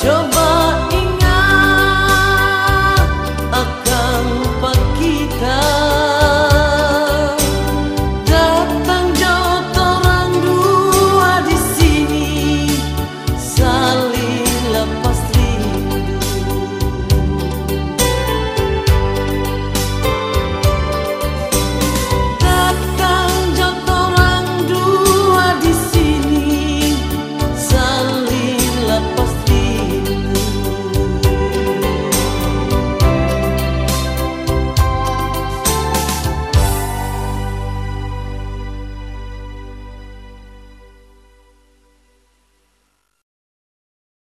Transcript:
Coba